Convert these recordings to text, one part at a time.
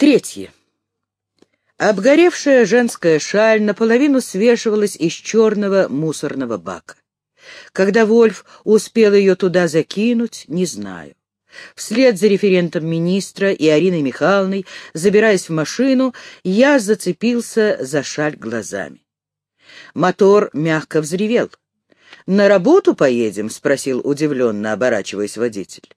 Третье. Обгоревшая женская шаль наполовину свешивалась из черного мусорного бака. Когда Вольф успел ее туда закинуть, не знаю. Вслед за референтом министра и Ариной Михайловной, забираясь в машину, я зацепился за шаль глазами. Мотор мягко взревел. «На работу поедем?» — спросил удивленно, оборачиваясь водитель.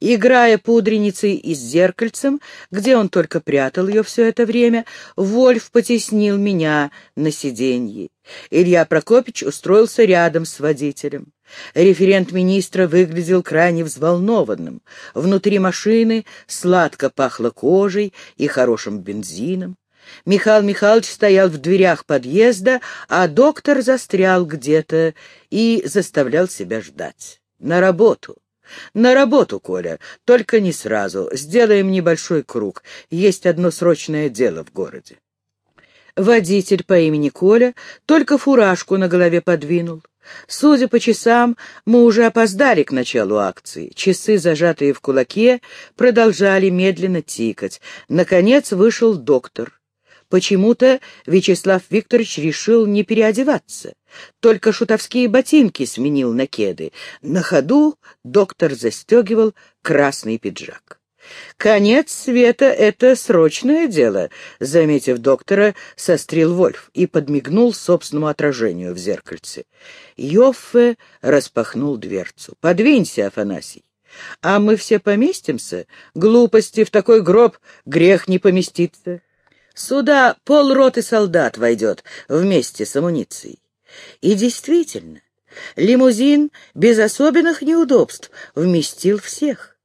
Играя пудреницей и с зеркальцем, где он только прятал ее все это время, Вольф потеснил меня на сиденье. Илья Прокопич устроился рядом с водителем. Референт министра выглядел крайне взволнованным. Внутри машины сладко пахло кожей и хорошим бензином. Михаил Михайлович стоял в дверях подъезда, а доктор застрял где-то и заставлял себя ждать. На работу. «На работу, Коля, только не сразу. Сделаем небольшой круг. Есть одно срочное дело в городе». Водитель по имени Коля только фуражку на голове подвинул. Судя по часам, мы уже опоздали к началу акции. Часы, зажатые в кулаке, продолжали медленно тикать. Наконец вышел доктор. Почему-то Вячеслав Викторович решил не переодеваться. Только шутовские ботинки сменил на кеды. На ходу доктор застегивал красный пиджак. «Конец света — это срочное дело», — заметив доктора, сострил Вольф и подмигнул собственному отражению в зеркальце. Йоффе распахнул дверцу. «Подвинься, Афанасий». «А мы все поместимся? Глупости, в такой гроб грех не поместиться». Сюда полроты солдат войдет вместе с амуницией. И действительно, лимузин без особенных неудобств вместил всех.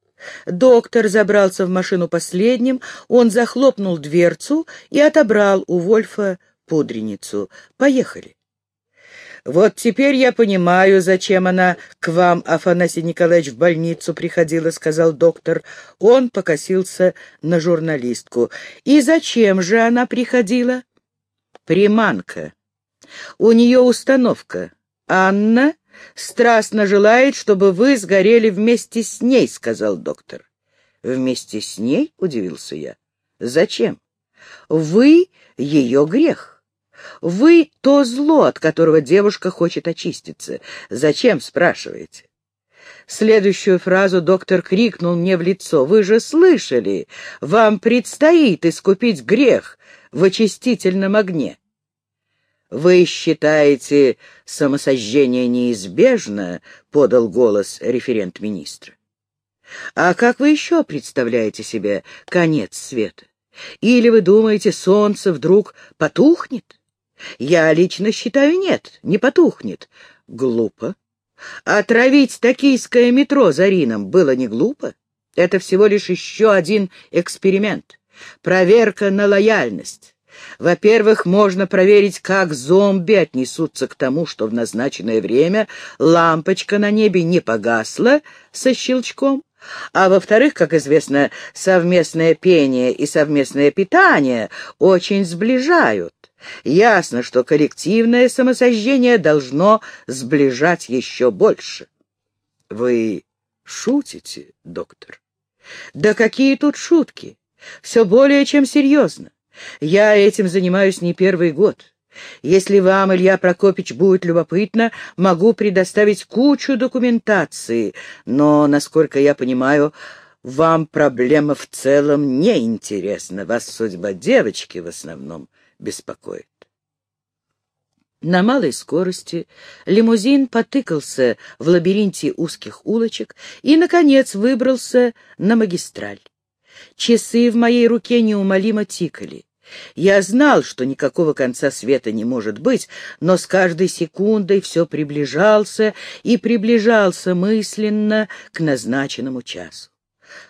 Доктор забрался в машину последним, он захлопнул дверцу и отобрал у Вольфа пудреницу. «Поехали». «Вот теперь я понимаю, зачем она к вам, Афанасий Николаевич, в больницу приходила», — сказал доктор. Он покосился на журналистку. «И зачем же она приходила?» «Приманка. У нее установка. Анна страстно желает, чтобы вы сгорели вместе с ней», — сказал доктор. «Вместе с ней?» — удивился я. «Зачем? Вы — ее грех». Вы — то зло, от которого девушка хочет очиститься. Зачем, спрашиваете? Следующую фразу доктор крикнул мне в лицо. «Вы же слышали! Вам предстоит искупить грех в очистительном огне!» «Вы считаете, самосожжение неизбежно?» — подал голос референт министра. «А как вы еще представляете себе конец света? Или вы думаете, солнце вдруг потухнет?» Я лично считаю, нет, не потухнет. Глупо. Отравить токийское метро Зарином было не глупо. Это всего лишь еще один эксперимент. Проверка на лояльность. Во-первых, можно проверить, как зомби отнесутся к тому, что в назначенное время лампочка на небе не погасла со щелчком, а во-вторых, как известно, совместное пение и совместное питание очень сближают. Ясно, что коллективное самосожжение должно сближать еще больше. Вы шутите, доктор? Да какие тут шутки? Все более чем серьезно. Я этим занимаюсь не первый год. Если вам, Илья Прокопич, будет любопытно, могу предоставить кучу документации, но, насколько я понимаю, вам проблема в целом не интересна, вас судьба девочки в основном беспокоит. На малой скорости лимузин потыкался в лабиринте узких улочек и, наконец, выбрался на магистраль. Часы в моей руке неумолимо тикали. Я знал, что никакого конца света не может быть, но с каждой секундой все приближался и приближался мысленно к назначенному часу.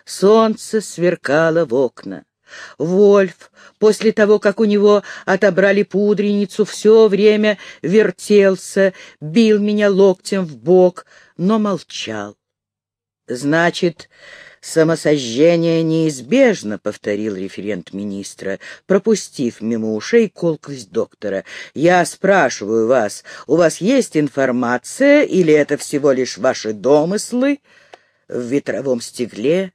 Солнце сверкало в окна. Вольф, после того, как у него отобрали пудреницу, все время вертелся, бил меня локтем в бок, но молчал. Значит, «Самосожжение неизбежно», — повторил референт министра, пропустив мимо ушей колкость доктора. «Я спрашиваю вас, у вас есть информация или это всего лишь ваши домыслы?» В ветровом стекле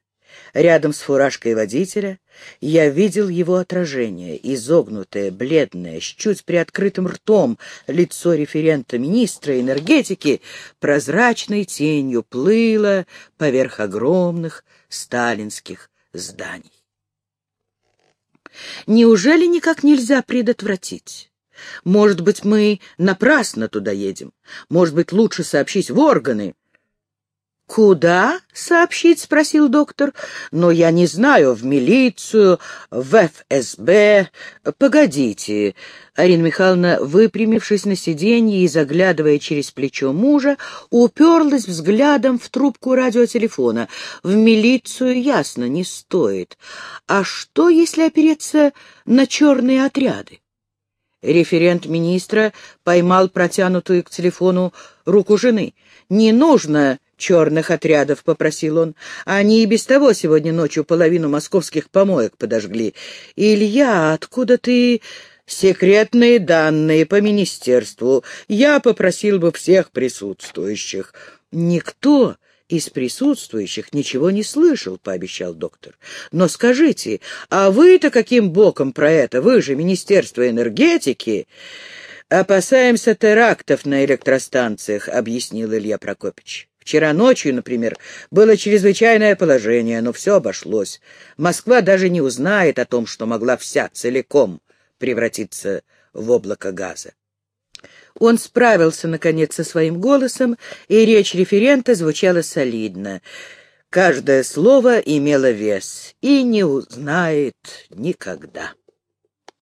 Рядом с фуражкой водителя я видел его отражение, изогнутое, бледное, с чуть приоткрытым ртом, лицо референта министра энергетики прозрачной тенью плыло поверх огромных сталинских зданий. Неужели никак нельзя предотвратить? Может быть, мы напрасно туда едем? Может быть, лучше сообщить в органы? «Куда сообщить?» — спросил доктор. «Но я не знаю, в милицию, в ФСБ. Погодите». Арина Михайловна, выпрямившись на сиденье и заглядывая через плечо мужа, уперлась взглядом в трубку радиотелефона. «В милицию, ясно, не стоит. А что, если опереться на черные отряды?» Референт министра поймал протянутую к телефону руку жены. «Не нужно черных отрядов», — попросил он. «Они и без того сегодня ночью половину московских помоек подожгли. Илья, откуда ты...» «Секретные данные по министерству. Я попросил бы всех присутствующих». «Никто из присутствующих ничего не слышал», — пообещал доктор. «Но скажите, а вы-то каким боком про это? Вы же Министерство энергетики...» «Опасаемся терактов на электростанциях», — объяснил Илья Прокопич. Вчера ночью, например, было чрезвычайное положение, но все обошлось. Москва даже не узнает о том, что могла вся целиком превратиться в облако газа. Он справился, наконец, со своим голосом, и речь референта звучала солидно. Каждое слово имело вес и не узнает никогда.